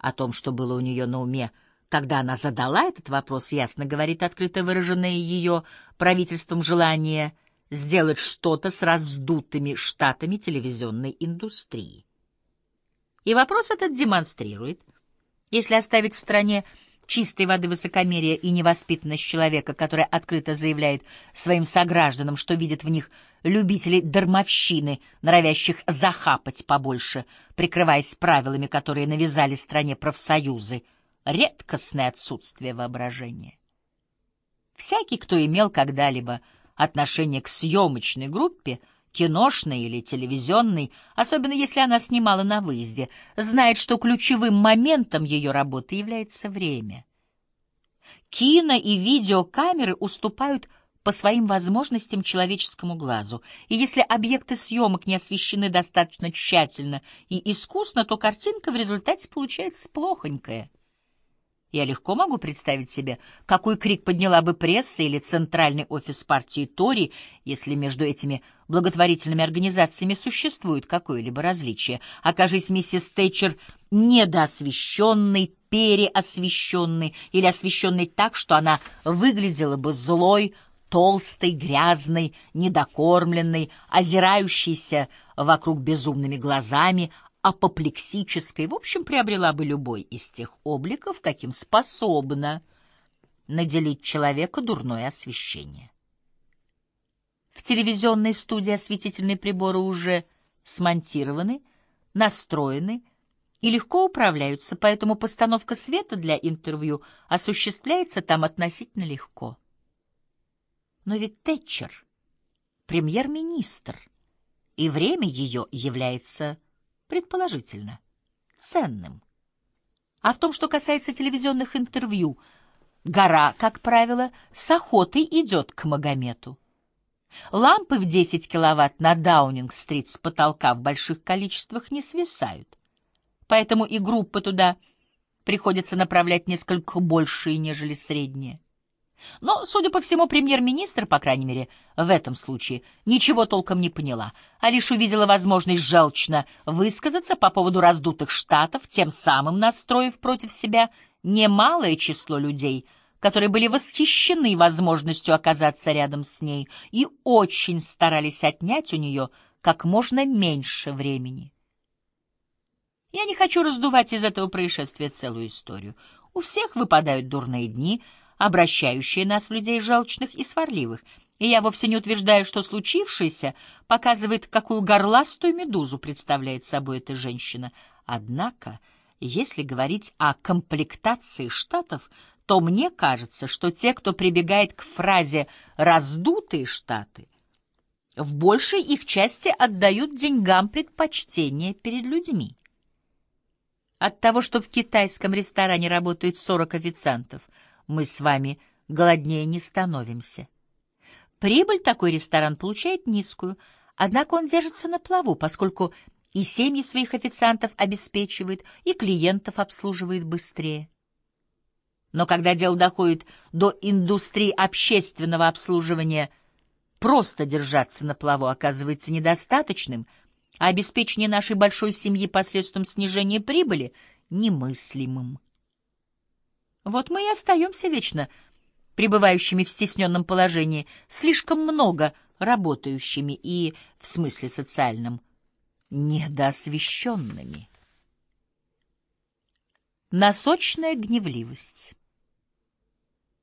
О том, что было у нее на уме, когда она задала этот вопрос, ясно говорит открыто выраженное ее правительством желание сделать что-то с раздутыми штатами телевизионной индустрии. И вопрос этот демонстрирует, если оставить в стране чистой воды высокомерие и невоспитанность человека, который открыто заявляет своим согражданам, что видит в них любителей дармовщины, норовящих захапать побольше, прикрываясь правилами, которые навязали стране профсоюзы, редкостное отсутствие воображения. Всякий, кто имел когда-либо отношение к съемочной группе, киношной или телевизионной, особенно если она снимала на выезде, знает, что ключевым моментом ее работы является время. Кино и видеокамеры уступают по своим возможностям человеческому глазу, и если объекты съемок не освещены достаточно тщательно и искусно, то картинка в результате получается плохонькая. Я легко могу представить себе, какой крик подняла бы пресса или центральный офис партии Тори, если между этими благотворительными организациями существует какое-либо различие. Окажись миссис Тэтчер недоосвещенной, переосвещенной или освещенной так, что она выглядела бы злой, толстой, грязной, недокормленной, озирающейся вокруг безумными глазами, апоплексической, в общем, приобрела бы любой из тех обликов, каким способна наделить человека дурное освещение. В телевизионной студии осветительные приборы уже смонтированы, настроены и легко управляются, поэтому постановка света для интервью осуществляется там относительно легко. Но ведь Тэтчер — премьер-министр, и время ее является предположительно, ценным. А в том, что касается телевизионных интервью, гора, как правило, с охотой идет к Магомету. Лампы в 10 киловатт на Даунинг-стрит с потолка в больших количествах не свисают, поэтому и группы туда приходится направлять несколько большие, нежели средние. Но, судя по всему, премьер-министр, по крайней мере, в этом случае, ничего толком не поняла, а лишь увидела возможность желчно высказаться по поводу раздутых штатов, тем самым настроив против себя немалое число людей, которые были восхищены возможностью оказаться рядом с ней и очень старались отнять у нее как можно меньше времени. Я не хочу раздувать из этого происшествия целую историю. У всех выпадают дурные дни — обращающие нас в людей желчных и сварливых, и я вовсе не утверждаю, что случившееся показывает, какую горластую медузу представляет собой эта женщина. Однако, если говорить о комплектации штатов, то мне кажется, что те, кто прибегает к фразе «раздутые штаты», в большей их части отдают деньгам предпочтение перед людьми. От того, что в китайском ресторане работает 40 официантов – мы с вами голоднее не становимся. Прибыль такой ресторан получает низкую, однако он держится на плаву, поскольку и семьи своих официантов обеспечивает, и клиентов обслуживает быстрее. Но когда дело доходит до индустрии общественного обслуживания, просто держаться на плаву оказывается недостаточным, а обеспечение нашей большой семьи посредством снижения прибыли — немыслимым. Вот мы и остаемся вечно пребывающими в стесненном положении, слишком много работающими и, в смысле социальном, недоосвещенными. Носочная гневливость